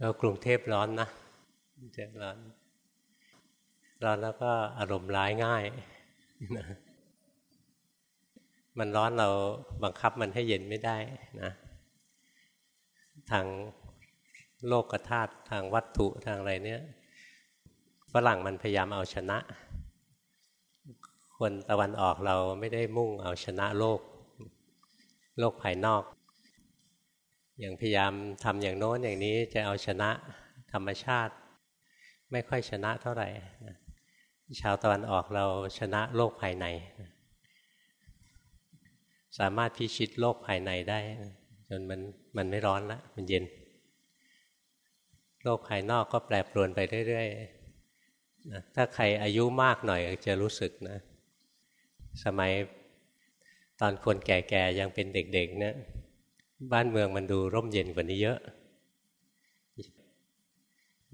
แล้วกรุงเทพร้อนนะเจ็บร้อน ร้อนแล้วก็อารมณ์ร้ายง่ายนะมันร้อนเราบังคับมันให้เย็นไม่ได้นะทางโลกธาตุทางวัตถุทางอะไรเนี้ยฝรั่งมันพยายามเอาชนะ คนตะวันออกเราไม่ได้มุ่งเอาชนะโลก โลกภายนอก อย่างพยายามทำอย่างโน้นอย่างนี้จะเอาชนะธรรมชาติ ไม่ค่อยชนะเท่าไหร่ชาวตะวันออกเราชนะโลกภายใน สามารถพิชิตโลกภายในได้ จนมันมันไม่ร้อนละมันเย็น โลกภายนอกก็แปรปรวนไปเรื่อยๆนะถ้าใครอายุมากหน่อยจะรู้สึกนะ สมัยตอนคนแก่ๆยังเป็นเด็กๆเนี่ย บ้านเมืองมันดูร่มเย็นกว่านี้เยอะ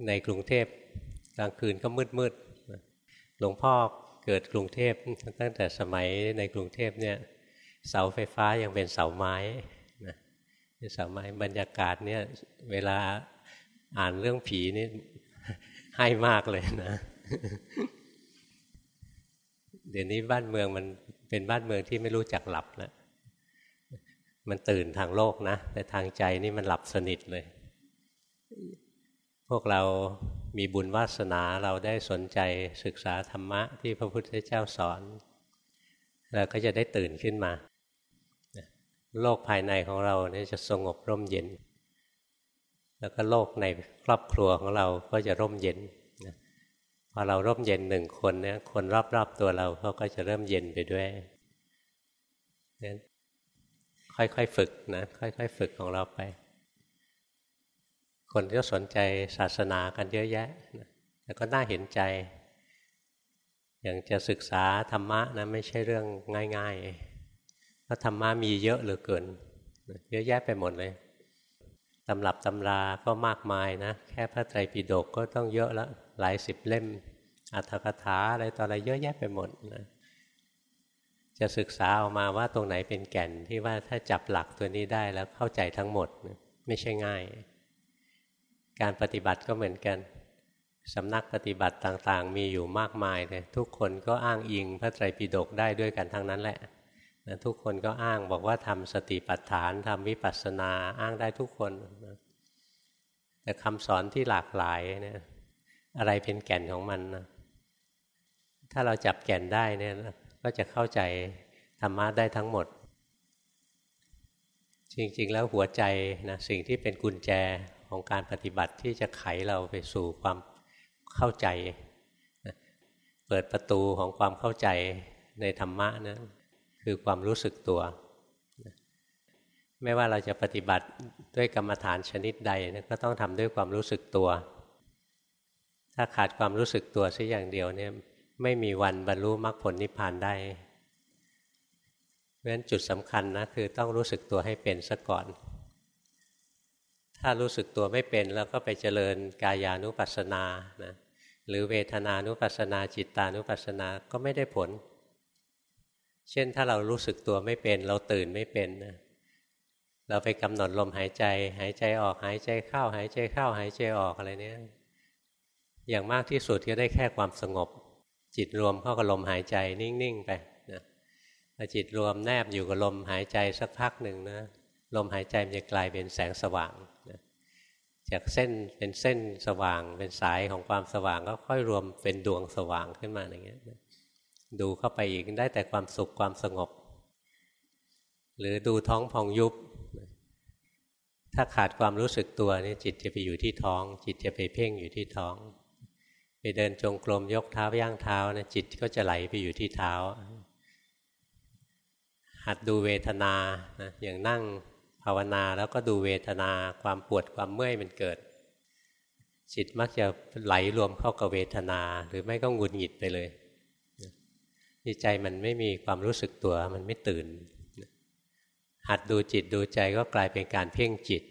ในกรุงเทพกลางคืนก็มืดๆหลวงพ่อเกิดกรุงเทพตั้งแต่สมัยในกรุงเทพเนี่ยเสาไฟฟ้ายังเป็นเสาไม้นะเสาไม้บรรยากาศเนี่ยเวลาอ่านเรื่องผีนี่ให้มากเลยนะ เดี๋ยวนี้บ้านเมืองมันเป็นบ้านเมืองที่ไม่รู้จักหลับแล้ว มันตื่นทางโลกนะ แต่ทางใจนี่มันหลับสนิทเลย พวกเรามีบุญวาสนาเราได้สนใจศึกษาธรรมะที่พระพุทธเจ้าสอน เราก็จะได้ตื่นขึ้นมา โลกภายในของเราเนี่ยจะสงบร่มเย็น แล้วก็โลกในครอบครัวของเราก็จะร่มเย็นพอเราร่มเย็นหนึ่งคนเนี่ยคนรอบๆตัวเราเขาก็จะเริ่มเย็นไปด้วยนั้น ค่อยๆฝึกนะค่อยๆฝึกของเราไป คนที่สนใจศาสนากันเยอะแยะนะแต่ก็น่าเห็นใจ อย่างจะศึกษาธรรมะนะไม่ใช่เรื่องง่ายๆเพราะธรรมะมีเยอะเหลือเกิน เยอะแยะไปหมดเลยตำรับตำราก็มากมายนะ แค่พระไตรปิฎกก็ต้องเยอะแล้วหลายสิบเล่มอัตถกถาอะไรต่ออะไรเยอะแยะไปหมดนะ จะศึกษาออกมาว่าตรงไหนเป็นแก่นที่ว่าถ้าจับหลักตัวนี้ได้แล้วเข้าใจทั้งหมดไม่ใช่ง่าย การปฏิบัติก็เหมือนกันสำนักปฏิบัติต่างๆ มีอยู่มากมายเลยทุกคนก็อ้างอิงพระไตรปิฎกได้ด้วยกันทั้งนั้นแหละนะทุกคนก็อ้างบอกว่าทำสติปัฏฐานทำวิปัสสนาอ้างได้ทุกคนนะแต่คำสอนที่หลากหลายเนี่ยอะไรเป็นแก่นของมันนะถ้าเราจับแก่นได้เนี่ย ก็จะเข้าใจธรรมะได้ทั้งหมด จริงๆ แล้วหัวใจนะสิ่งที่เป็นกุญแจของการปฏิบัติที่จะไขเราไปสู่ความเข้าใจนะเปิดประตูของความเข้าใจในธรรมะนะคือความรู้สึกตัวนะไม่ว่าเราจะปฏิบัติด้วยกรรมฐานชนิดใดนะก็ต้องทำด้วยความรู้สึกตัว ถ้าขาดความรู้สึกตัวสักอย่างเดียวเนี่ย ไม่มีวันบรรลุมรรคผลนิพพานได้เพราะฉะนั้นจุดสำคัญนะคือต้องรู้สึกตัวให้เป็นซะก่อน ถ้ารู้สึกตัวไม่เป็นแล้วก็ไปเจริญกายานุปัสสนานะหรือเวทนานุปัสสนาจิตตานุปัสสนาก็ไม่ได้ผล เช่นถ้าเรารู้สึกตัวไม่เป็น เราตื่นไม่เป็นนะเราไปกำหนดลมหายใจ หายใจออกหายใจเข้า หายใจเข้า หายใจออกอะไรเนี้ยอย่างมากที่สุดก็ได้แค่ความสงบ จิตรวมเข้ากับลมหายใจนิ่งๆไปนะพอจิตรวมแนบอยู่กับลมหายใจสักพักหนึ่งนะลมหายใจมันจะกลายเป็นแสงสว่างนะจากเส้นเป็นเส้นสว่าง เป็นสายของความสว่างก็ค่อยรวมเป็นดวงสว่างขึ้นมาอย่างเงี้ยดูเข้าไปอีกได้แต่ความสุขความสงบ หรือดูท้องพองยุบ ถ้าขาดความรู้สึกตัวนี่จิตจะไปอยู่ที่ท้อง จิตจะไปเพ่งอยู่ที่ท้อง ไปเดินจงกรมยกเท้าย่างเท้านะจิตก็จะไหลไปอยู่ที่เท้า หัดดูเวทนานะอย่างนั่งภาวนาแล้วก็ดูเวทนาความปวดความเมื่อยมันเกิด จิตมักจะไหลรวมเข้ากับเวทนาหรือไม่ก็หงุดหงิดไปเลยนี่ใจมันไม่มีความรู้สึกตัวมันไม่ตื่น หัดดูจิตดูใจก็กลายเป็นการเพ่งจิต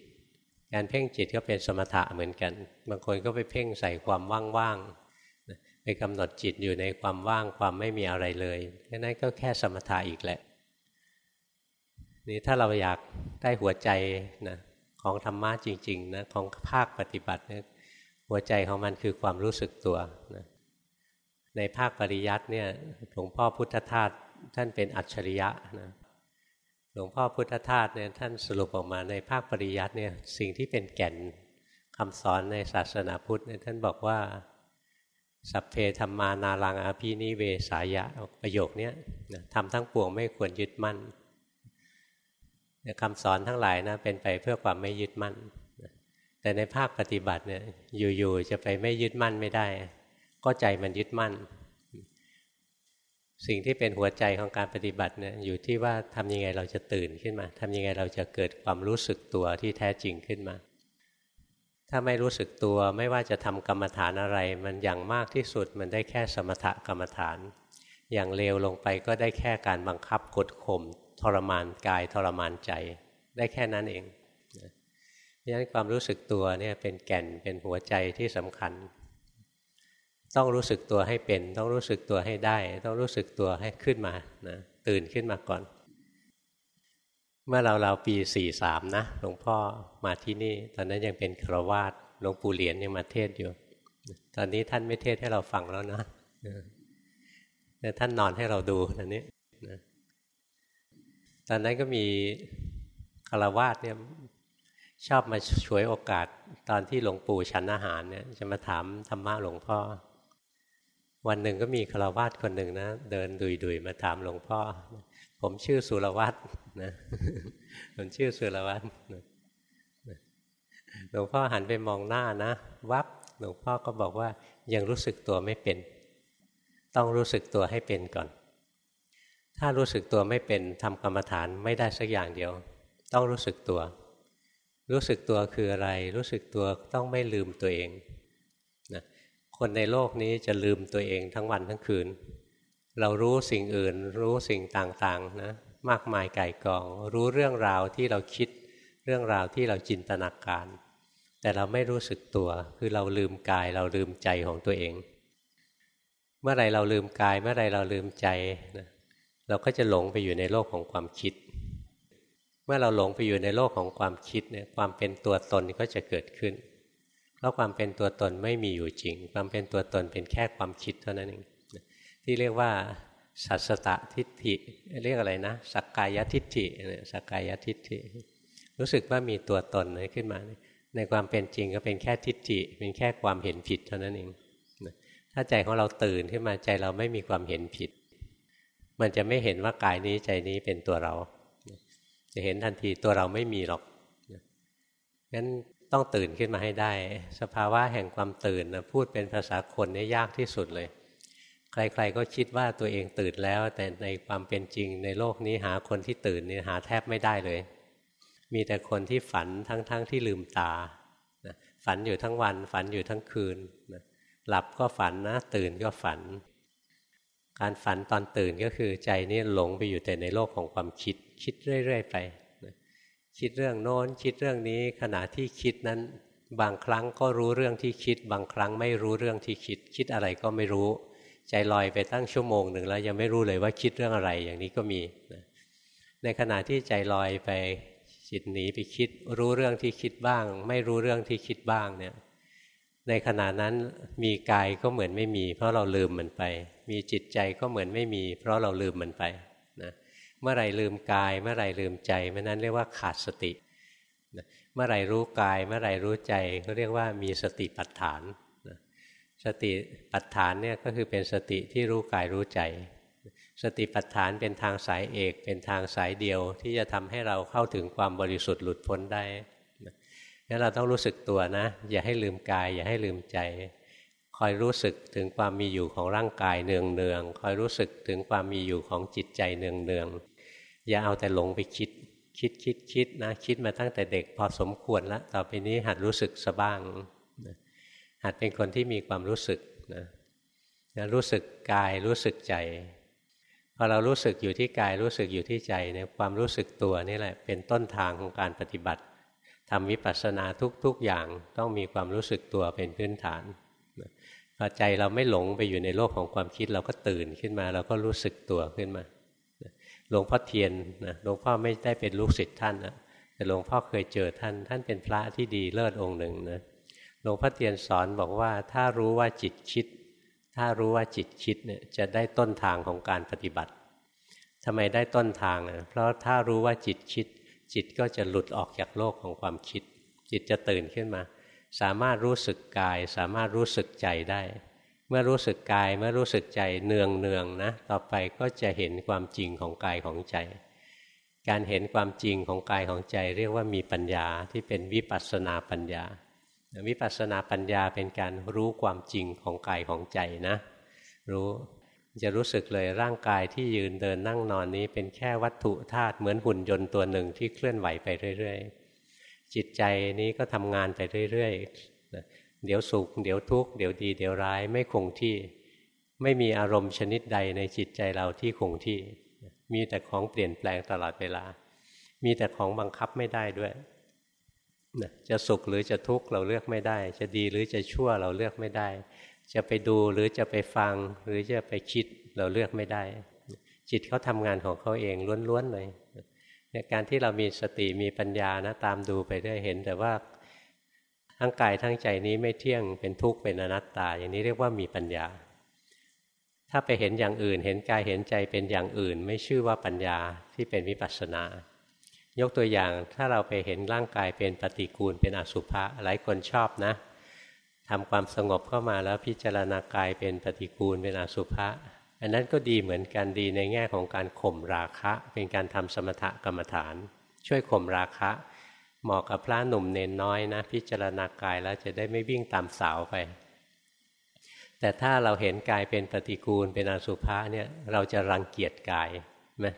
การเพ่งจิตก็เป็นสมถะเหมือนกัน บางคนก็ไปเพ่งใส่ความว่างๆ ไปกำหนดจิตอยู่ในความว่างความไม่มีอะไรเลยแค่นั้นก็แค่สมถะอีกแหละ นี่ถ้าเราอยากได้หัวใจนะของธรรมะจริงๆนะของภาคปฏิบัติเนี่ยหัวใจของมันคือความรู้สึกตัวนะในภาคปริยัติเนี่ยหลวงพ่อพุทธทาสท่านเป็นอัจฉริยะนะหลวงพ่อพุทธทาสเนี่ยท่านสรุปออกมาในภาคปริยัติเนี่ยสิ่งที่เป็นแก่นคำสอนในศาสนาพุทธเนี่ยท่านบอกว่า สัพเพธรรมานารังอภินิเวสายะประโยคนี้ทำทั้งปวงไม่ควรยึดมั่นคำสอนทั้งหลายนะเป็นไปเพื่อความไม่ยึดมั่น แต่ในภาคปฏิบัติเนี่ยอยู่ๆจะไปไม่ยึดมั่นไม่ได้ ก็ใจมันยึดมั่น สิ่งที่เป็นหัวใจของการปฏิบัติเนี่ยอยู่ที่ว่าทำยังไงเราจะตื่นขึ้นมาทำยังไงเราจะเกิดความรู้สึกตัวที่แท้จริงขึ้นมา ถ้าไม่รู้สึกตัวไม่ว่าจะทำกรรมฐานอะไร มันอย่างมากที่สุดมันได้แค่สมถกรรมฐาน อย่างเลวลงไปก็ได้แค่การบังคับกดข่มทรมานกายทรมานใจ ได้แค่นั้นเองเพราะฉะนั้นความรู้สึกตัวเนี่ยเป็นแก่นเป็นหัวใจที่สำคัญ ต้องรู้สึกตัวให้เป็น ต้องรู้สึกตัวให้ได้ ต้องรู้สึกตัวให้ขึ้นมานะตื่นขึ้นมาก่อน เมื่อเราเราปีสี่สามนะหลวงพ่อมาที่นี่ ตอนนั้นยังเป็นครวาสหลวงปู่เหรียญยังมาเทศอยู่ ตอนนี้ท่านไม่เทศให้เราฟังแล้วนะแต่ท่านนอนให้เราดูตอนนี้นะตอนนั้นก็มีคารวาสเนี่ยชอบมาช่วยโอกาสตอนที่หลวงปู่ฉันอาหารเนี่ยจะมาถามธรรมะหลวงพ่อ วันหนึ่งก็มีคารวาสคนหนึ่งนะเดินดุยๆมาถามหลวงพ่อ ผมชื่อสุรวัตรนะผมชื่อสุรวัตรหลวงพ่อหันไปมองหน้านะ วับหลวงพ่อก็บอกว่ายังรู้สึกตัวไม่เป็น ต้องรู้สึกตัวให้เป็นก่อน ถ้ารู้สึกตัวไม่เป็นทำกรรมฐานไม่ได้สักอย่างเดียว ต้องรู้สึกตัว รู้สึกตัวคืออะไร รู้สึกตัวต้องไม่ลืมตัวเองนะคนในโลกนี้จะลืมตัวเองทั้งวันทั้งคืน เรารู้สิ่งอื่น รู้สิ่งต่างๆนะมากมายไก่กอง รู้เรื่องราวที่เราคิดเรื่องราวที่เราจินตนาการ แต่เราไม่รู้สึกตัว คือเราลืมกายเราลืมใจของตัวเอง เมื่อไรเราลืมกาย เมื่อไรเราลืมใจนะเราก็จะหลงไปอยู่ในโลกของความคิด เมื่อเราหลงไปอยู่ในโลกของความคิดเนี่ยความเป็นตัวตนก็จะเกิดขึ้น เพราะความเป็นตัวตนไม่มีอยู่จริง ความเป็นตัวตนเป็นแค่ความคิดเท่านั้นเอง ที่เรียกว่า สัสตทิฏฐิ เรียกอะไรนะ สักกายทิฏฐิสักกายทิฏฐิ รู้สึกว่ามีตัวตนขึ้นมา ในความเป็นจริงก็เป็นแค่ทิฏฐิ เป็นแค่ความเห็นผิดเท่านั้นเองถ้าใจของเราตื่นขึ้นมาใจเราไม่มีความเห็นผิด มันจะไม่เห็นว่ากายนี้ใจนี้เป็นตัวเรา จะเห็นทันทีตัวเราไม่มีหรอกงั้นต้องตื่นขึ้นมาให้ได้ สภาวะแห่งความตื่นนะพูดเป็นภาษาคนนี่ยากที่สุดเลย ใครๆก็คิดว่าตัวเองตื่นแล้ว แต่ในความเป็นจริงในโลกนี้หาคนที่ตื่นนี่หาแทบไม่ได้เลย มีแต่คนที่ฝันทั้งๆทที่ลืมตาฝันอยู่ทั้งวัน ฝันอยู่ทั้งคืนหลับก็ฝันนะ ตื่นก็ฝัน การฝันตอนตื่นก็คือใจนี่หลงไปอยู่แต่ในโลกของความคิด คิดเรื่อยๆไปคิดเรื่องโน้น คิดเรื่องนี้ขณะที่คิดนั้น บางครั้งก็รู้เรื่องที่คิด บางครั้งไม่รู้เรื่องที่คิด คิดอะไรก็ไม่รู้ ใจลอยไปตั้งชั่วโมงหนึ่งแล้วยังไม่รู้เลยว่าคิดเรื่องอะไรอย่างนี้ก็มีในขณะที่ใจลอยไปจิตหนีไปคิดรู้เรื่องที่คิดบ้าง ไม่รู้เรื่องที่คิดบ้างเนี่ยในขณะนั้นมีกายก็เหมือนไม่มี เพราะเราลืมมันไป มีจิตใจก็เหมือนไม่มี เพราะเราลืมมันไปนะเมื่อไรลืมกาย เมื่อไรลืมใจเมื่อนั้นเรียกว่าขาดสตินะเมื่อไรรู้กาย เมื่อไรรู้ใจก็เรียกว่ามีสติปัฏฐาน สติปัฏฐานเนี่ยก็คือเป็นสติที่รู้กายรู้ใจ สติปัฏฐานเป็นทางสายเอก เป็นทางสายเดียวที่จะทำให้เราเข้าถึงความบริสุทธิ์หลุดพ้นได้งั้นเราต้องรู้สึกตัวนะ อย่าให้ลืมกาย อย่าให้ลืมใจ คอยรู้สึกถึงความมีอยู่ของร่างกายเนืองเนืองคอยรู้สึกถึงความมีอยู่ของจิตใจเนืองเนืองอย่าเอาแต่หลงไปคิด คิดคิดคิดนะคิดมาตั้งแต่เด็กพอสมควรแล้วต่อไปนี้หัดรู้สึกสบ้าง หัดเป็นคนที่มีความรู้สึกนะนะรู้สึกกายรู้สึกใจพอเรารู้สึกอยู่ที่กายรู้สึกอยู่ที่ใจเนี่ยความรู้สึกตัวนี่แหละ เป็นต้นทางของการปฏิบัติทำวิปัสสนาทุกๆอย่างต้องมีความรู้สึกตัวเป็นพื้นฐานพอใจเราไม่หลงไปอยู่ในโลกของความคิดเราก็ตื่นขึ้นมา เราก็รู้สึกตัวขึ้นมาหลวงพ่อเทียนนะหลวงพ่อไม่ได้เป็นลูกศิษย์ท่านนะแต่หลวงพ่อเคยเจอท่าน ท่านเป็นพระที่ดีเลิศองค์หนึ่งนะ หลวงพ่อเตียนสอนบอกว่า ถ้ารู้ว่าจิตคิด ถ้ารู้ว่าจิตคิดเนี่ยจะได้ต้นทางของการปฏิบัติทำไมได้ต้นทางอะเพราะถ้ารู้ว่าจิตคิด จิตก็จะหลุดออกจากโลกของความคิด จิตจะตื่นขึ้นมา สามารถรู้สึกกาย สามารถรู้สึกใจได้ เมื่อรู้สึกกายเมื่อรู้สึกใจเนืองเนืองนะต่อไปก็จะเห็นความจริงของกายของใจ การเห็นความจริงของกายของใจ เรียกว่ามีปัญญาที่เป็นวิปัสสนาปัญญา วิปัสสนาปัญญาเป็นการรู้ความจริงของกายของใจนะ รู้จะรู้สึกเลยร่างกายที่ยืนเดินนั่งนอนนี้เป็นแค่วัตถุธาตุเหมือนหุ่นยนต์ตัวหนึ่งที่เคลื่อนไหวไปเรื่อยๆ จิตใจนี้ก็ทำงานไปเรื่อยๆ เดี๋ยวสุข เดี๋ยวทุกข์เดี๋ยวดี เดี๋ยวร้ายไม่คงที่ ไม่มีอารมณ์ชนิดใดในจิตใจเราที่คงที่ มีแต่ของเปลี่ยนแปลงตลอดเวลา มีแต่ของบังคับไม่ได้ด้วย จะสุขหรือจะทุกข์เราเลือกไม่ได้ จะดีหรือจะชั่วเราเลือกไม่ได้ จะไปดูหรือจะไปฟังหรือจะไปคิดเราเลือกไม่ได้ จิตเขาทำงานของเขาเองล้วนๆเลยในการที่เรามีสติมีปัญญานะตามดูไปได้เห็น แต่ว่าทั้งกายทั้งใจนี้ไม่เที่ยงเป็นทุกข์เป็นอนัตตา อย่างนี้เรียกว่ามีปัญญา ถ้าไปเห็นอย่างอื่น เห็นกายเห็นใจเป็นอย่างอื่น ไม่ชื่อว่าปัญญาที่เป็นวิปัสสนา ยกตัวอย่างถ้าเราไปเห็นร่างกายเป็นปฏิกูลเป็นอสุภะหลายคนชอบนะทำความสงบเข้ามาแล้วพิจารณากายเป็นปฏิกูลเป็นอสุภะอันนั้นก็ดีเหมือนกันดีในแง่ของการข่มราคะ เป็นการทำสมถกรรมฐาน ช่วยข่มราคะ เหมาะกับพระหนุ่มเนนน้อยนะ พิจารณากายแล้วจะได้ไม่วิ่งตามสาวไป แต่ถ้าเราเห็นกายเป็นปฏิกูลเป็นอสุภะเนี่ยเราจะรังเกียจกาย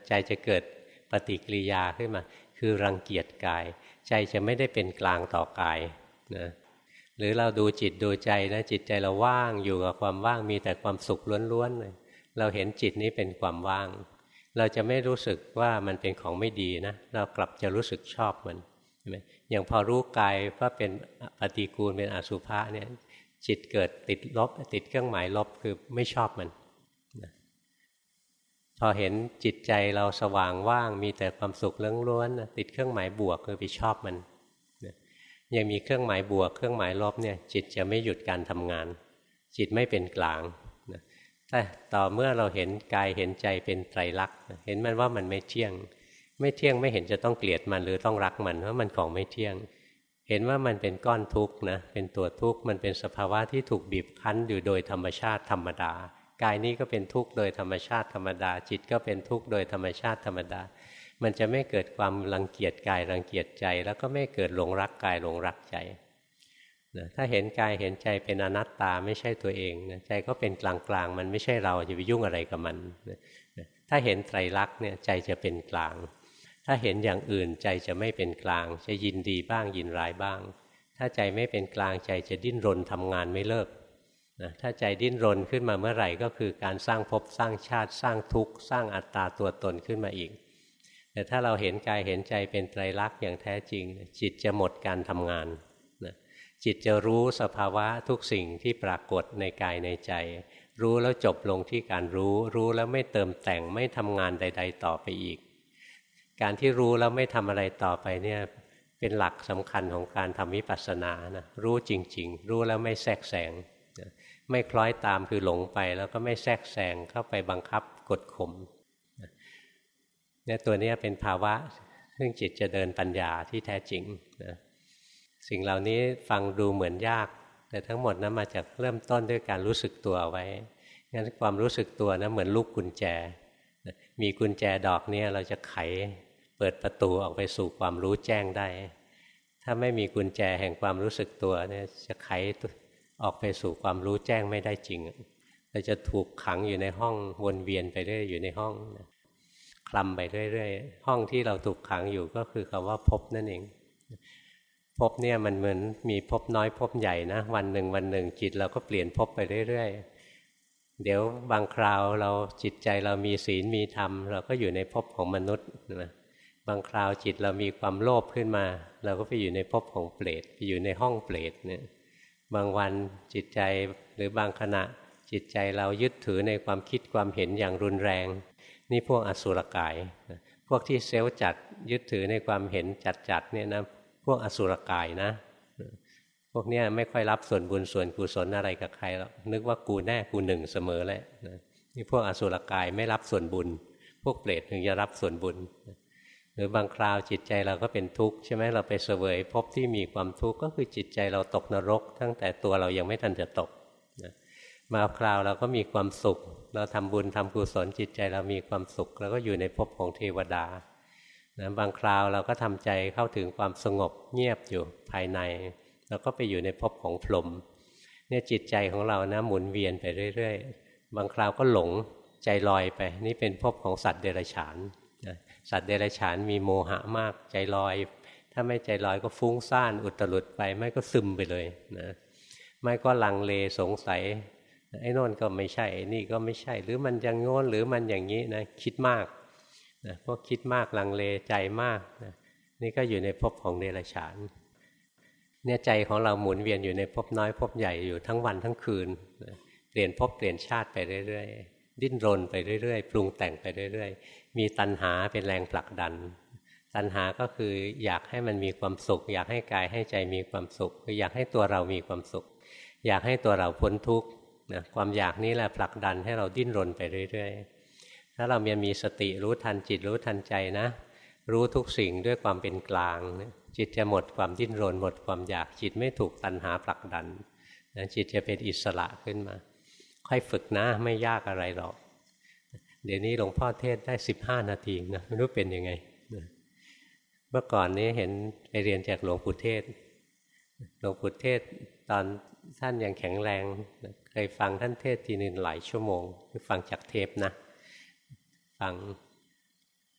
ใจจะเกิดปฏิกิริยาขึ้นมา คือรังเกียจกาย ใจจะไม่ได้เป็นกลางต่อกายนะหรือเราดูจิตดูใจนะจิตใจเราว่างอยู่กับความว่างมีแต่ความสุขล้วนๆเลยเราเห็นจิตนี้เป็นความว่าง เราจะไม่รู้สึกว่ามันเป็นของไม่ดีนะเรากลับจะรู้สึกชอบมันใช่ไหมอย่างพอรู้กายว่าเป็นปฏิกูลเป็นอสุภะเนี่ยจิตเกิดติดลบติดเครื่องหมายลบคือไม่ชอบมัน อเห็นจิตใจเราสว่างว่าง มีแต่ความสุขเล้วนติดเครื่องหมายบวกคือไปชอบมันยังมีเครื่องหมายบวก เครื่องหมายลบเนี่ยจิตจะไม่หยุดการทำงาน จิตไม่เป็นกลางแต่ต่อเมื่อเราเห็นกายเห็นใจเป็นไตรลักษณ์เห็นมันว่ามันไม่เที่ยง ไม่เที่ยงไม่เห็นจะต้องเกลียดมันหรือต้องรักมันเพราะมันของไม่เที่ยง เห็นว่ามันเป็นก้อนทุกข์นะเป็นตัวทุกข์มันเป็นสภาวะที่ถูกบีบคั้นอยู่โดยธรรมชาติธรรมดา กายนี้ก็เป็นทุกข์โดยธรรมชาติธรรมดา จิตก็เป็นทุกข์โดยธรรมชาติธรรมดา มันจะไม่เกิดความรังเกียจกายรังเกียจใจ แล้วก็ไม่เกิดหลงรักกายหลงรักใจนะถ้าเห็นกายเห็นใจเป็นอนัตตาไม่ใช่ตัวเองนะใจก็เป็นกลางๆมันไม่ใช่เราจะไปยุ่งอะไรกับมันนะถ้าเห็นไตรลักษณ์เนี่ยใจจะเป็นกลาง ถ้าเห็นอย่างอื่นใจจะไม่เป็นกลาง จะยินดีบ้างยินร้ายบ้าง ถ้าใจไม่เป็นกลางใจจะดิ้นรนทำงานไม่เลิก นะถ้าใจดิ้นรนขึ้นมาเมื่อไหร่ก็คือการสร้างภพสร้างชาติสร้างทุกข์สร้างอัตตาตัวตนขึ้นมาอีก แต่ถ้าเราเห็นกายเห็นใจเป็นไตรลักษณ์อย่างแท้จริง จิตจะหมดการทำงานนะจิตจะรู้สภาวะทุกสิ่งที่ปรากฏในกายในใจ รู้แล้วจบลงที่การรู้ รู้แล้วไม่เติมแต่งไม่ทำงานใด ๆ ต่อไปอีก การที่รู้แล้วไม่ทำอะไรต่อไปเนี่ยเป็นหลักสำคัญของการทำวิปัสสนานะรู้จริง ๆ รู้แล้วไม่แทรกแซง ไม่คล้อยตามคือหลงไป แล้วก็ไม่แทรกแซงเข้าไปบังคับกดข่มเนี่ยตัวนี้เป็นภาวะ ซึ่งจิตจะเดินปัญญาที่แท้จริงนะสิ่งเหล่านี้ฟังดูเหมือนยาก แต่ทั้งหมดนะั้นมาจากเริ่มต้นด้วยการรู้สึกตัวไว้งั้นความรู้สึกตัวนะเหมือนลูกกุญแจ มีกุญแจดอกนี้เราจะไขเปิดประตูออกไปสู่ความรู้แจ้งได้ ถ้าไม่มีกุญแจแห่งความรู้สึกตัวเนี่ยจะไข ออกไปสู่ความรู้แจ้งไม่ได้จริงเราจะถูกขังอยู่ในห้องวนเวียนไปเรื่อยอยู่ในห้องนะลำไปเรื่อยๆห้องที่เราถูกขังอยู่ก็คือคำว่าพบนั่นเองพบเนี่ยมันเหมือนมีพบน้อยพบใหญ่นะวันหนึ่งวันหนึ่งจิตเราก็เปลี่ยนพบไปเรื่อยๆ เดี๋ยวบางคราวเราจิตใจเรามีศีลมีธรรม เราก็อยู่ในพบของมนุษย์นะบางคราวจิตเรามีความโลภขึ้นมา เราก็ไปอยู่ในภพของเปรตไปอยู่ในห้องเปรตเนี่ย บางวันจิตใจหรือบางขณะจิตใจเรายึดถือในความคิดความเห็นอย่างรุนแรง นี่พวกอสุรกาย พวกที่เซลล์จัดยึดถือในความเห็นจัดๆเนี่ยนะพวกอสุรกายนะ พวกนี้ไม่ค่อยรับส่วนบุญส่วนกุศลอะไรกับใครหรอกนึกว่ากูแน่กูหนึ่งเสมอแหละนี่พวกอสุรกายไม่รับส่วนบุญ พวกเปรตถึงจะรับส่วนบุญ หรือบางคราวจิตใจเราก็เป็นทุกข์ใช่ไหมเราไปเสวยพบที่มีความทุกข์ก็คือจิตใจเราตกนรก ตั้งแต่ตัวเรายังไม่ทันจะตกมาคราวเราก็มีความสุข เราทำบุญทำกุศลจิตใจเรามีความสุขเราก็อยู่ในภพของเทวดานะบางคราวเราก็ทำใจเข้าถึงความสงบเงียบอยู่ภายใน เราก็ไปอยู่ในภพของพรหมเนี่ยจิตใจของเรานะหมุนเวียนไปเรื่อย ๆ บางคราวก็หลงใจลอยไป นี่เป็นภพของสัตว์เดรัจฉาน สัตว์เดรัจฉานมีโมหะมากใจลอย ถ้าไม่ใจลอยก็ฟุ้งซ่านอุตรุดไป ไม่ก็ซึมไปเลยนะไม่ก็ลังเลสงสัย ไอ้นนก็ไม่ใช่นี่ก็ไม่ใช่ หรือมันยังโง่นหรือมันอย่างนี้นะคิดมากนะพวกคิดมากลังเลใจมากนะนี่ก็อยู่ในภพของเดรัจฉานเนี่ยใจของเราหมุนเวียนอยู่ในภพน้อยภพใหญ่อยู่ทั้งวันทั้งคืนนะเปลี่ยนภพเปลี่ยนชาติไปเรื่อยๆ ดิ้นรนไปเรื่อยๆ ปรุงแต่งไปเรื่อยๆ มีตัณหาเป็นแรงผลักดัน ตัณหาก็คืออยากให้มันมีความสุข อยากให้กายให้ใจมีความสุขคืออยากให้ตัวเรามีความสุข อยากให้ตัวเราพ้นทุกข์นะความอยากนี้แหละผลักดันให้เราดิ้นรนไปเรื่อย ๆ ถ้าเรามีมีสติรู้ทันจิตรู้ทันใจนะ รู้ทุกสิ่งด้วยความเป็นกลาง จิตจะหมดความดิ้นรน หมดความอยากจิตไม่ถูกตัณหาผลักดันนะจิตจะเป็นอิสระขึ้นมา ค่อยฝึกนะไม่ยากอะไรหรอก เดี๋ยวนี้หลวงพ่อเทศได้สิบห้านาทีนะไม่รู้เป็นยังไงเมื่อก่อนนี้เห็นไปเรียนจากหลวงปู่เทศ หลวงปู่เทศตอนท่านยังแข็งแรงเคยฟังท่านเทศทีนึงหลายชั่วโมงคือฟังจากเทปนะ ฟัง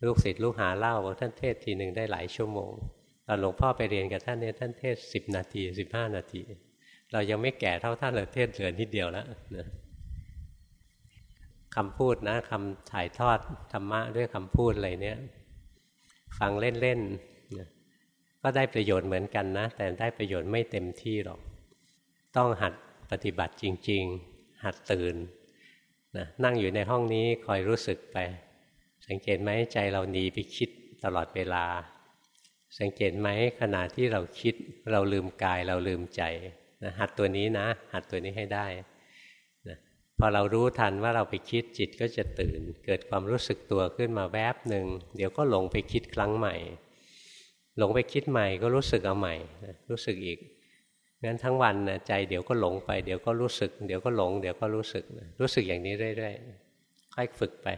ลูกศิษย์ลูกหาเล่าว่าท่านเทศทีหนึ่งได้หลายชั่วโมงตอนหลวงพ่อไปเรียนกับท่านเนี่ยท่านเทศสิบนาทีสิบห้านาที เรายังไม่แก่เท่าท่านเลยเทศเหลือนิดเดียวแล้วนะ คำพูดนะคำถ่ายทอดธรรมะด้วยคำพูดอะไรเนี่ยฟังเล่นๆก็ได้ประโยชน์เหมือนกันนะ แต่ได้ประโยชน์ไม่เต็มที่หรอก ต้องหัดปฏิบัติจริง ๆ หัดตื่นนะนั่งอยู่ในห้องนี้คอยรู้สึกไป สังเกตไหมใจเราหนีไปคิดตลอดเวลา สังเกตไหมขณะที่เราคิดเราลืมกายเราลืมใจนะหัดตัวนี้นะ หัดตัวนี้ให้ได้ พอเรารู้ทันว่าเราไปคิดจิตก็จะตื่น เกิดความรู้สึกตัวขึ้นมาแวบหนึ่งเดี๋ยวก็หลงไปคิดครั้งใหม่ หลงไปคิดใหม่ก็รู้สึกเอาใหม่ รู้สึกอีกงั้นทั้งวันนะใจเดี๋ยวก็หลงไปเดี๋ยวก็รู้สึก เดี๋ยวก็หลงเดี๋ยวก็รู้สึกรู้สึกอย่างนี้เรื่อยๆค่อยฝึกไป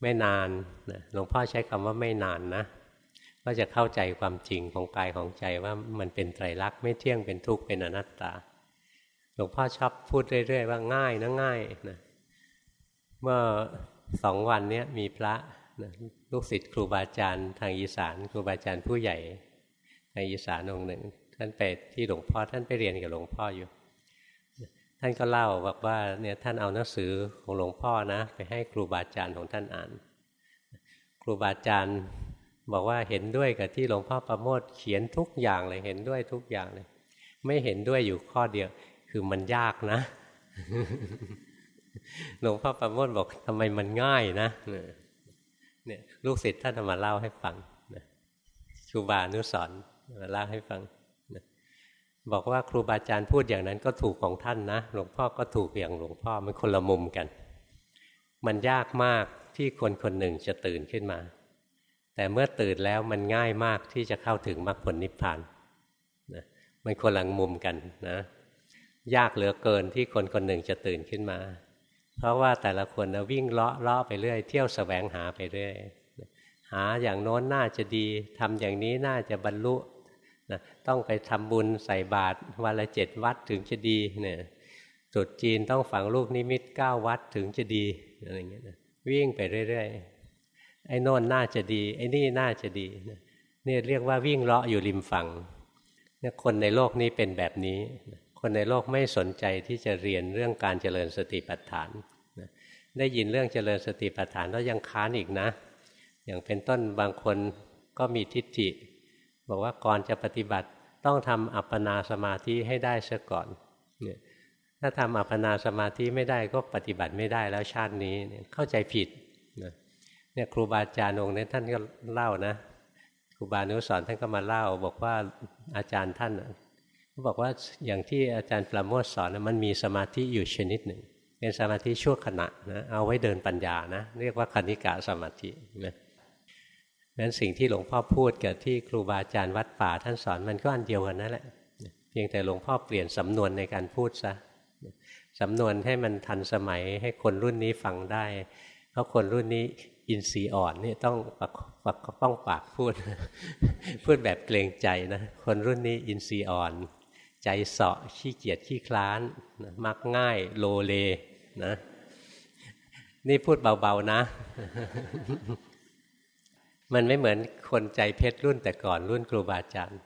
ไม่นานนะหลวงพ่อใช้คำว่าไม่นานนะก็จะเข้าใจความจริงของกายของใจว่ามันเป็นไตรลักษณ์ไม่เที่ยงเป็นทุกข์เป็นอนัตตา หลวงพ่อชอบพูดเรื่อยๆว่าง่ายนะง่ายนะเมื่อสองวันนี้มีพระนะลูกศิษย์ครูบาอาจารย์ทางอีสาน ครูบาอาจารย์ผู้ใหญ่ทางอีสานองค์หนึ่ง ท่านไปที่หลวงพ่อท่านไปเรียนกับหลวงพ่ออยู่ ท่านก็เล่าบอกว่าเนี่ยท่านเอาหนังสือของหลวงพ่อนะ ไปให้ครูบาอาจารย์ของท่านอ่าน ครูบาอาจารย์บอกว่าเห็นด้วยกับที่หลวงพ่อประโมทเขียนทุกอย่างเลยเห็นด้วยทุกอย่างเลย ไม่เห็นด้วยอยู่ข้อเดียว คือมันยากนะหลวงพ่อประโมทบอกทำไมมันง่ายนะเนี่ยลูกศิษย์ท่านมาเล่าให้ฟังครูบานุสอนมาเล่าให้ฟังบอกว่าครูบาอาจารย์พูดอย่างนั้นก็ถูกของท่านนะ หลวงพ่อก็ถูกอย่างหลวงพ่อมันคนละมุมกัน มันยากมากที่คนคนหนึ่งจะตื่นขึ้นมา แต่เมื่อตื่นแล้วมันง่ายมากที่จะเข้าถึงมรรคผลนิพพานนะมันคนละมุมกันนะ ยากเหลือเกินที่คนคนหนึ่งจะตื่นขึ้นมา เพราะว่าแต่ละคนนะวิ่งเลาะเลาะไปเรื่อย เที่ยวสแสวงหาไปเรื่อย หาอย่างโน้นน่าจะดีทำอย่างนี้น่าจะบรรลุนะต้องไปทำบุญใส่บาตรวันละเจ็ดวัดถึงจะดีเนี่ยจุดจีนต้องฝังลูกนิมิตเก้าวัดถึงจะดีอะไรเงี้ยนะวิ่งไปเรื่อยๆไอ้โน่นน่าจะดี ไอ้นี่น่าจะดีนี่เรียกว่าวิ่งเลาะอยู่ริมฝั่งเนี่ยคนในโลกนี้เป็นแบบนี้ คนในโลกไม่สนใจที่จะเรียนเรื่องการเจริญสติปัฏฐานได้ยินเรื่องเจริญสติปัฏฐานแล้วยังค้านอีกนะ อย่างเป็นต้นบางคนก็มีทิฏฐิ บอกว่าก่อนจะปฏิบัติต้องทำอัปปนาสมาธิให้ได้เสียก่อน ถ้าทำอัปปนาสมาธิไม่ได้ก็ปฏิบัติไม่ได้แล้วชาตินี้เข้าใจผิดเนี่ยครูบาอาจารย์องค์นี้ท่านก็เล่านะ ครูบานุสอนท่านก็มาเล่า บอกว่าอาจารย์ท่าน บอกว่าอย่างที่อาจารย์ปราโมทสอนนะมันมีสมาธิอยู่ชนิดหนึ่ง เป็นสมาธิชั่วขณะนะเอาไว้เดินปัญญานะ เรียกว่าคณิกะสมาธินะนั้นสิ่งที่หลวงพ่อพูดกับที่ครูบาอาจารย์วัดป่าท่านสอนมันก็อันเดียวกันนั่นแหละเพียงแต่หลวงพ่อเปลี่ยนสำนวนในการพูดซะสำนวนให้มันทันสมัยให้คนรุ่นนี้ฟังได้ เพราะคนรุ่นนี้อินทรีย์อ่อนนี่ต้องปักปักป้องปากพูด พูดแบบเกรงใจนะ คนรุ่นนี้อินทรีย์อ่อน ใจเสาะขี้เกียจขี้คลานมักง่ายโลเลนะนี่พูดเบาๆนะ มันไม่เหมือนคนใจเพชรรุ่นแต่ก่อนรุ่นครูบาอาจารย์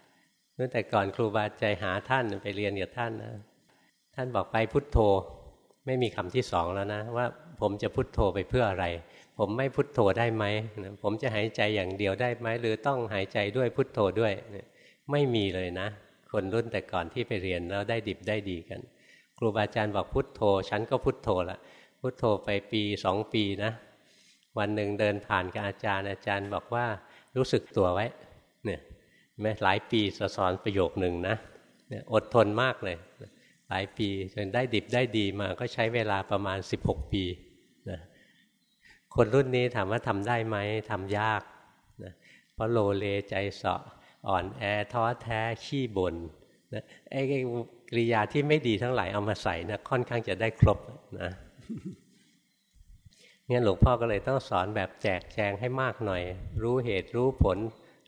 รุ่นแต่ก่อนครูบาใจหาท่านไปเรียนกับท่านนะท่านบอกไปพุทโธ ไม่มีคำที่สองแล้วนะ ว่าผมจะพุทโธไปเพื่ออะไร ผมไม่พุทโธได้ไหมผมจะหายใจอย่างเดียวได้ไหมหรือต้องหายใจด้วยพุทโธด้วย ไม่มีเลยนะ คนรุ่นแต่ก่อนที่ไปเรียนแล้วได้ดิบได้ดีกัน ครูบาอาจารย์บอกพุทโธ ฉันก็พุทโธละพุทโธไปปีสองปีนะ วันหนึ่งเดินผ่านกับอาจารย์อาจารย์บอกว่ารู้สึกตัวไว้เนี่ยแม้หลายปีสอนประโยคหนึ่งนะเนี่ยอดทนมากเลย หลายปีจนได้ดิบได้ดีมาก็ใช้เวลาประมาณ 16 ปีนะคนรุ่นนี้ถามว่าทำได้ไหมทำยากนะเพราะโลเลใจเสาะ อ่อนแอท้อแท้ขี้บน่นนะไอ้กริยาที่ไม่ดีทั้งหลายเอามาใส่นะค่อนข้างจะได้ครบนะงั้นหลวงพ่อก็เลยต้องสอนแบบแจกแจงให้มากหน่อย รู้เหตุรู้ผล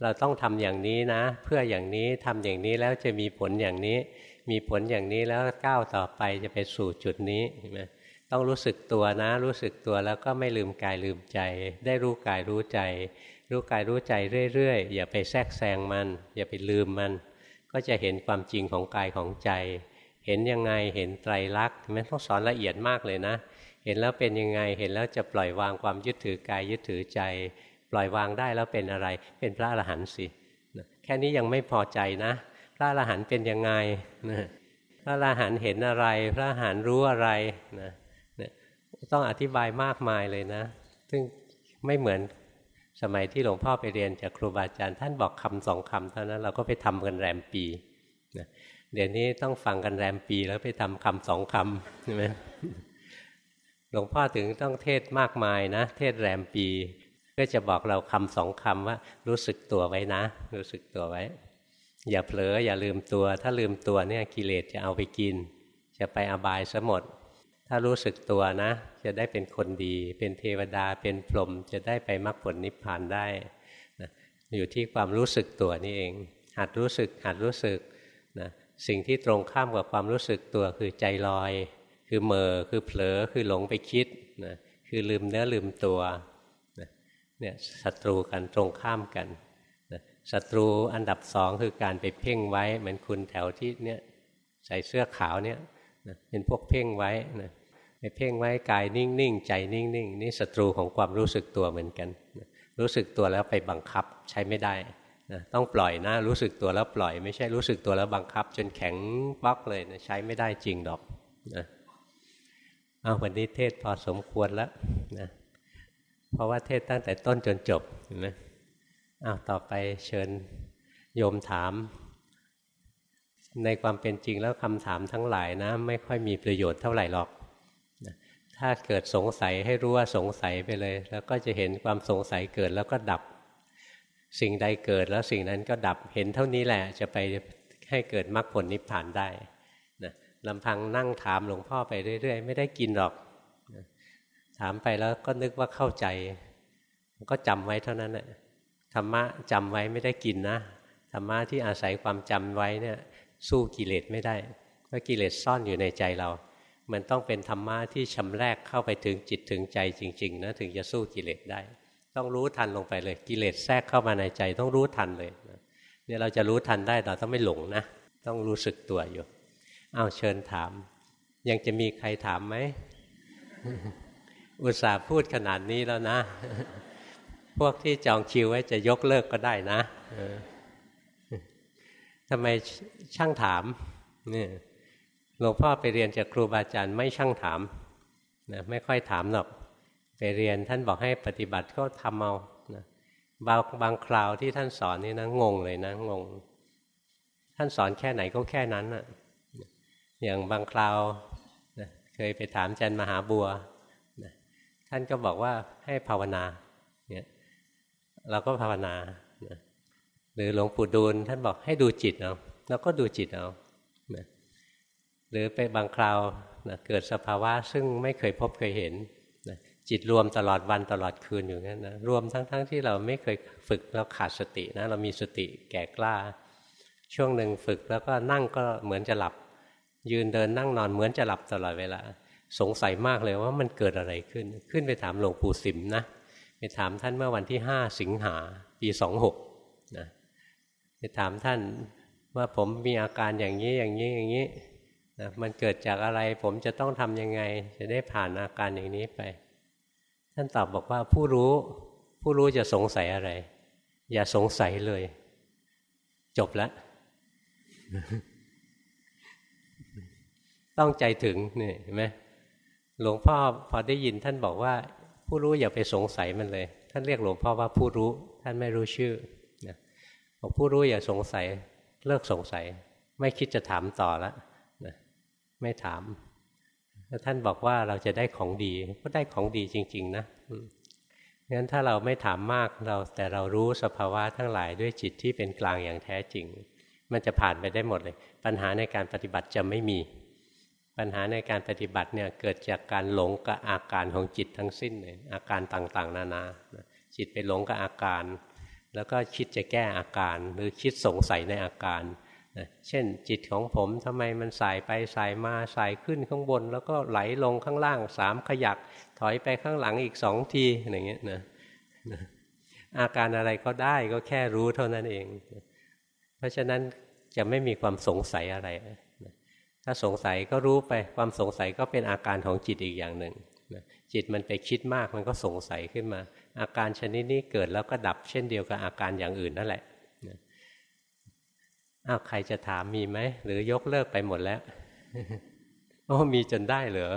เราต้องทำอย่างนี้นะ เพื่ออย่างนี้ทำอย่างนี้แล้วจะมีผลอย่างนี้ มีผลอย่างนี้แล้วก้าวต่อไปจะไปสู่จุดนี้ใช่ไหมต้องรู้สึกตัวนะ รู้สึกตัวแล้วก็ไม่ลืมกายลืมใจ ได้รู้กายรู้ใจ รู้กายรู้ใจเรื่อยๆ อย่าไปแทรกแซงมัน อย่าไปลืมมัน ก็จะเห็นความจริงของกายของใจ เห็นยังไงเห็นไตรลักษณ์มันต้องสอนละเอียดมากเลยนะ เห็นแล้วเป็นยังไงเห็นแล้วจะปล่อยวางความยึดถือกายยึดถือใจ ปล่อยวางได้แล้วเป็นอะไร เป็นพระอรหันต์สิแค่นี้ยังไม่พอใจนะ พระอรหันต์เป็นยังไงพระอรหันต์เห็นอะไร พระอรหันต์รู้อะไรนะต้องอธิบายมากมายเลยนะ ซึ่งไม่เหมือน สมัยที่หลวงพ่อไปเรียนจากครูบาอาจารย์ท่านบอกคำสองคำเท่านั้นเราก็ไปทำกันแรมปีนะเดี๋ยวนี้ต้องฟังกันแรมปีแล้วไปทำคำสองคำใช่ไหมหลวงพ่อถึงต้องเทศมากมายนะ เทศแรมปีก็จะบอกเราคำสองคำว่า รู้สึกตัวไว้นะ รู้สึกตัวไว้ อย่าเผลออย่าลืมตัว ถ้าลืมตัวเนี่ยกิเลสจะเอาไปกิน จะไปอบายซะหมด ถ้ารู้สึกตัวนะจะได้เป็นคนดี เป็นเทวดาเป็นพรหมจะได้ไปมรรคผลนิพพานได้นะอยู่ที่ความรู้สึกตัวนี่เอง หัดรู้สึกหัดรู้สึกนะสิ่งที่ตรงข้ามกับความรู้สึกตัวคือใจลอย คือเมอคือเผลอคือหลงไปคิดนะคือลืมเนื้อลืมตัวนะเนี่ยศัตรูกันตรงข้ามกันศัตรูอันดับสองคือการไปเพ่งไว้เหมือนคุณแถวที่เนี่ยใส่เสื้อขาวเนี่ยเป็นพวกเพ่งไว้นะ ไปเพ่งไว้กายนิ่งๆใจนิ่งๆนี่ศัตรูของความรู้สึกตัวเหมือนกัน รู้สึกตัวแล้วไปบังคับใช้ไม่ได้นะต้องปล่อยนะรู้สึกตัวแล้วปล่อย ไม่ใช่รู้สึกตัวแล้วบังคับ จนแข็งบล็อกเลยนะใช้ไม่ได้จริงดอกนะเอาวันนี้เทศพอสมควรแล้วนะเพราะว่าเทศตั้งแต่ต้นจนจบเห็นไหมอ้าต่อไปเชิญโยมถาม ในความเป็นจริงแล้วคำถามทั้งหลายนะ ไม่ค่อยมีประโยชน์เท่าไหร่หรอก ถ้าเกิดสงสัยให้รู้ว่าสงสัยไปเลย แล้วก็จะเห็นความสงสัยเกิดแล้วก็ดับ สิ่งใดเกิดแล้วสิ่งนั้นก็ดับเห็นเท่านี้แหละจะไปให้เกิดมรรคผลนิพพานได้นะลำพังนั่งถามหลวงพ่อไปเรื่อย ๆ ไม่ได้กินหรอกนะถามไปแล้วก็นึกว่าเข้าใจ ก็จำไว้เท่านั้นแหละธรรมะจำไว้ไม่ได้กินนะธรรมะที่อาศัยความจำไว้เนี่ยสู้กิเลสไม่ได้เพราะกิเลสซ่อนอยู่ในใจเรา มันต้องเป็นธรรมะที่ชำแรกเข้าไปถึงจิตถึงใจจริงๆนะถึงจะสู้กิเลสได้ ต้องรู้ทันลงไปเลยกิเลสแทรกเข้ามาในใจ ต้องรู้ทันเลยเนี่ยเราจะรู้ทันได้เราต้องไม่หลงนะ ต้องรู้สึกตัวอยู่อ้าวเชิญถาม ยังจะมีใครถามไหมอุตส่าห์พูดขนาดนี้แล้วนะ พวกที่จองคิวไว้จะยกเลิกก็ได้นะทำไมช่างถามเนี่ย หลวงพ่อไปเรียนจากครูบาอาจารย์ไม่ช่างถามนะไม่ค่อยถามหรอกไปเรียนท่านบอกให้ปฏิบัติก็ทำเอานะบางบางคราวที่ท่านสอนนี่นะงงเลยนะงง ท่านสอนแค่ไหนก็แค่นั้นอะอย่างบางคราวนะเคยไปถามอาจารย์มหาบัวนะท่านก็บอกว่าให้ภาวนาเนี่ยเราก็ภาวนานะหรือหลวงปู่ดูลท่านบอกให้ดูจิตเอาเราก็ดูจิตเอา หรือไปบางคราวนะเกิดสภาวะซึ่งไม่เคยพบเคยเห็นนะจิตรวมตลอดวันตลอดคืนอยู่นั้นนะรวมทั้งๆทที่เราไม่เคยฝึกเราขาดสตินะเรามีสติแก่กล้า ช่วงหนึ่งฝึกแล้วก็นั่งก็เหมือนจะหลับ ยืนเดินนั่งนอนเหมือนจะหลับตลอดเวลา สงสัยมากเลยว่ามันเกิดอะไรขึ้น ขึ้นไปถามหลวงปู่สิมนะไปถามท่านเมื่อวันที่ห้าสิงหาปีสองหกนะไปถามท่านว่าผมมีอาการอย่างนี้อย่างนี้อย่างนี้ นะมันเกิดจากอะไรผมจะต้องทำยังไง จะได้ผ่านอาการอย่างนี้ไป ท่านตอบบอกว่าผู้รู้ ผู้รู้จะสงสัยอะไร อย่าสงสัยเลย จบแล้วต้องใจถึงนี่เห็นไหมหลวงพ่อพอได้ยินท่านบอกว่า ผู้รู้อย่าไปสงสัยมันเลย ท่านเรียกหลวงพ่อว่าผู้รู้ ท่านไม่รู้ชื่อนะบอกผู้รู้อย่าสงสัย เลิกสงสัย ไม่คิดจะถามต่อแล้วนะ ไม่ถามแล้วท่านบอกว่าเราจะได้ของดีก็ได้ของดีจริง ๆ นะงั้นถ้าเราไม่ถามมากเราแต่เรารู้สภาวะทั้งหลายด้วยจิตที่เป็นกลางอย่างแท้จริง มันจะผ่านไปได้หมดเลย ปัญหาในการปฏิบัติจะไม่มี ปัญหาในการปฏิบัติเนี่ยเกิดจากการหลงกับอาการของจิตทั้งสิ้นเลยอาการต่างๆ นานา จิตไปหลงกับอาการ แล้วก็คิดจะแก้อาการ หรือคิดสงสัยในอาการ เช่นจิตของผมทำไมมันสายไปสายมาสายขึ้นข้างบน แล้วก็ไหลลงข้างล่างสามขยัก ถอยไปข้างหลังอีกสองทีอย่างเงี้ยนะอาการอะไรก็ได้ก็แค่รู้เท่านั้นเอง เพราะฉะนั้นจะไม่มีความสงสัยอะไร ถ้าสงสัยก็รู้ไปความสงสัยก็เป็นอาการของจิตอีกอย่างหนึ่งจิตมันไปคิดมากมันก็สงสัยขึ้นมา อาการชนิดนี้เกิดแล้วก็ดับเช่นเดียวกับอาการอย่างอื่นนั่นแหละ อ้าวใครจะถามมีไหม หรือยกเลิกไปหมดแล้วโอ้มีจนได้เหรอ